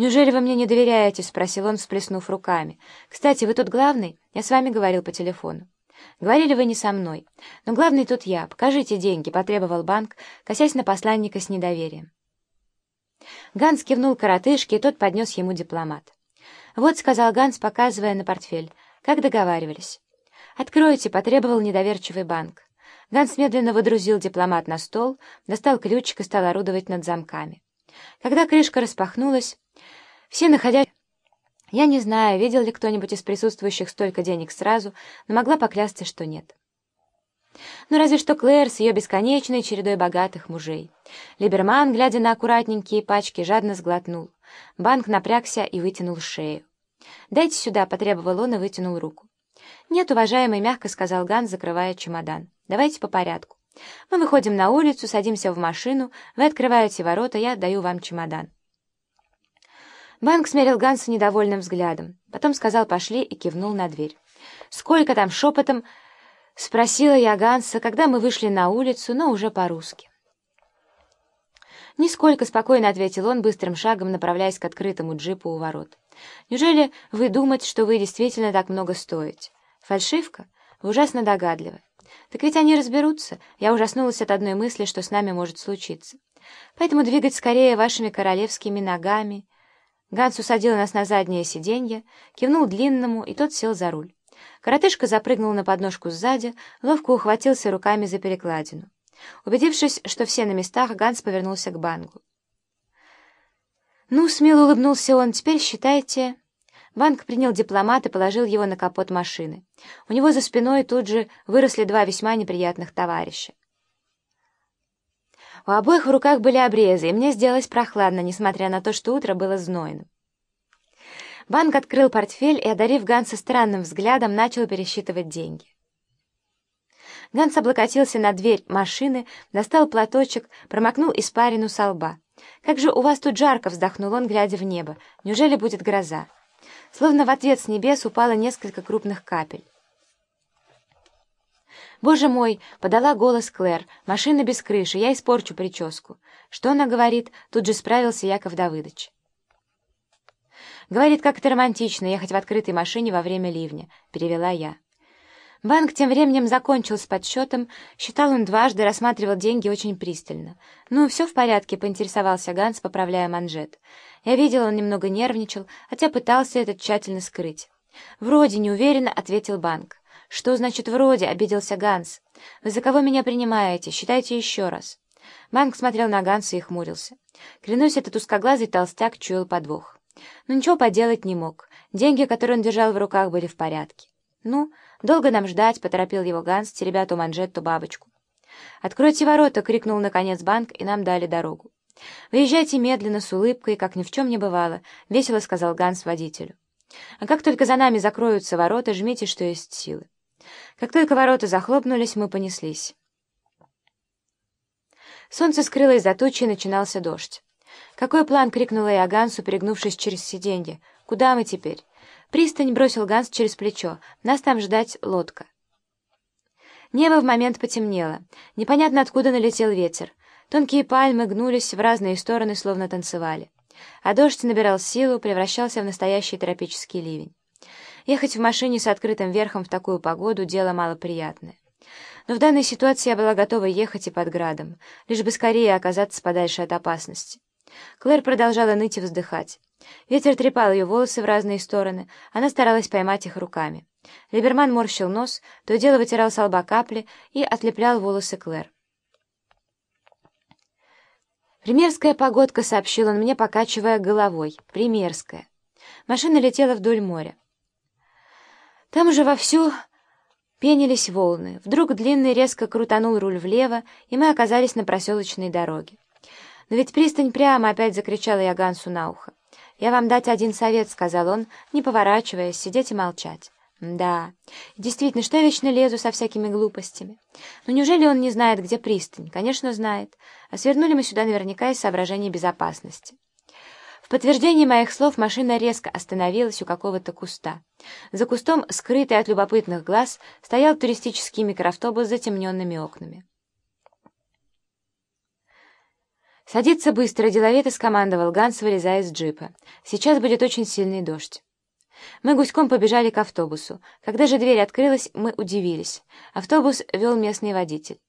«Неужели вы мне не доверяете?» — спросил он, всплеснув руками. «Кстати, вы тут главный? Я с вами говорил по телефону». «Говорили вы не со мной. Но главный тут я. Покажите деньги», — потребовал банк, косясь на посланника с недоверием. Ганс кивнул коротышке, и тот поднес ему дипломат. «Вот», — сказал Ганс, показывая на портфель, — «как договаривались». «Откройте», — потребовал недоверчивый банк. Ганс медленно выдрузил дипломат на стол, достал ключик и стал орудовать над замками. Когда крышка распахнулась, все находя... Я не знаю, видел ли кто-нибудь из присутствующих столько денег сразу, но могла поклясться, что нет. Ну, разве что Клэр с ее бесконечной чередой богатых мужей. Либерман, глядя на аккуратненькие пачки, жадно сглотнул. Банк напрягся и вытянул шею. «Дайте сюда», — потребовал он и вытянул руку. «Нет, уважаемый», — мягко сказал Ган, закрывая чемодан. «Давайте по порядку. Мы выходим на улицу, садимся в машину, вы открываете ворота, я отдаю вам чемодан». Банк смерил Ганса недовольным взглядом, потом сказал «пошли» и кивнул на дверь. «Сколько там шепотом?» — спросила я Ганса, когда мы вышли на улицу, но уже по-русски. «Нисколько», — спокойно ответил он, быстрым шагом направляясь к открытому джипу у ворот. «Неужели вы думаете, что вы действительно так много стоите? Фальшивка? Вы ужасно догадливы. Так ведь они разберутся. Я ужаснулась от одной мысли, что с нами может случиться. Поэтому двигать скорее вашими королевскими ногами...» Ганс усадил нас на заднее сиденье, кивнул длинному, и тот сел за руль. Коротышка запрыгнул на подножку сзади, ловко ухватился руками за перекладину. Убедившись, что все на местах, Ганс повернулся к Бангу. «Ну, смело улыбнулся он, теперь считайте...» Банк принял дипломат и положил его на капот машины. У него за спиной тут же выросли два весьма неприятных товарища. У обоих в руках были обрезы, и мне сделалось прохладно, несмотря на то, что утро было знойным. Банк открыл портфель и, одарив Ганса странным взглядом, начал пересчитывать деньги. Ганс облокотился на дверь машины, достал платочек, промокнул испарину со лба. «Как же у вас тут жарко!» — вздохнул он, глядя в небо. «Неужели будет гроза?» Словно в ответ с небес упало несколько крупных капель. «Боже мой!» — подала голос Клэр. «Машина без крыши, я испорчу прическу». «Что она говорит?» — тут же справился Яков Давыдович. «Говорит, как это романтично, ехать в открытой машине во время ливня», — перевела я. Банк тем временем закончил с подсчетом, считал он дважды, рассматривал деньги очень пристально. «Ну, все в порядке», — поинтересовался Ганс, поправляя манжет. Я видел, он немного нервничал, хотя пытался это тщательно скрыть. «Вроде неуверенно», — ответил Банк. «Что значит «вроде»?» — обиделся Ганс. «Вы за кого меня принимаете? Считайте еще раз». Банк смотрел на Ганса и хмурился. Клянусь, этот узкоглазый толстяк чуял подвох. Но ничего поделать не мог. Деньги, которые он держал в руках, были в порядке. «Ну, долго нам ждать», — поторопил его Ганс, теребя то манжет, то бабочку. «Откройте ворота!» — крикнул наконец банк, и нам дали дорогу. «Выезжайте медленно, с улыбкой, как ни в чем не бывало», — весело сказал Ганс водителю. «А как только за нами закроются ворота, жмите, что есть силы». Как только ворота захлопнулись, мы понеслись. Солнце скрылось за тучей, начинался дождь. «Какой план?» — крикнула я Гансу, перегнувшись через сиденье. «Куда мы теперь?» «Пристань!» — бросил Ганс через плечо. «Нас там ждать лодка». Небо в момент потемнело. Непонятно, откуда налетел ветер. Тонкие пальмы гнулись в разные стороны, словно танцевали. А дождь набирал силу, превращался в настоящий тропический ливень. Ехать в машине с открытым верхом в такую погоду — дело малоприятное. Но в данной ситуации я была готова ехать и под градом, лишь бы скорее оказаться подальше от опасности. Клэр продолжала ныть и вздыхать. Ветер трепал ее волосы в разные стороны, она старалась поймать их руками. Либерман морщил нос, то дело вытирал с лба капли и отлеплял волосы Клэр. «Примерская погодка», — сообщил он мне, покачивая головой. «Примерская». Машина летела вдоль моря. Там уже вовсю пенились волны. Вдруг длинный резко крутанул руль влево, и мы оказались на проселочной дороге. «Но ведь пристань прямо!» — опять закричала я Гансу на ухо. «Я вам дать один совет», — сказал он, не поворачиваясь, сидеть и молчать. «Да, действительно, что я вечно лезу со всякими глупостями? Но неужели он не знает, где пристань? Конечно, знает. А свернули мы сюда наверняка из соображений безопасности». Подтверждение моих слов машина резко остановилась у какого-то куста. За кустом, скрытый от любопытных глаз, стоял туристический микроавтобус с затемненными окнами. «Садиться быстро», — деловито скомандовал Ганс, вылезая из джипа. «Сейчас будет очень сильный дождь». Мы гуськом побежали к автобусу. Когда же дверь открылась, мы удивились. Автобус вел местный водитель.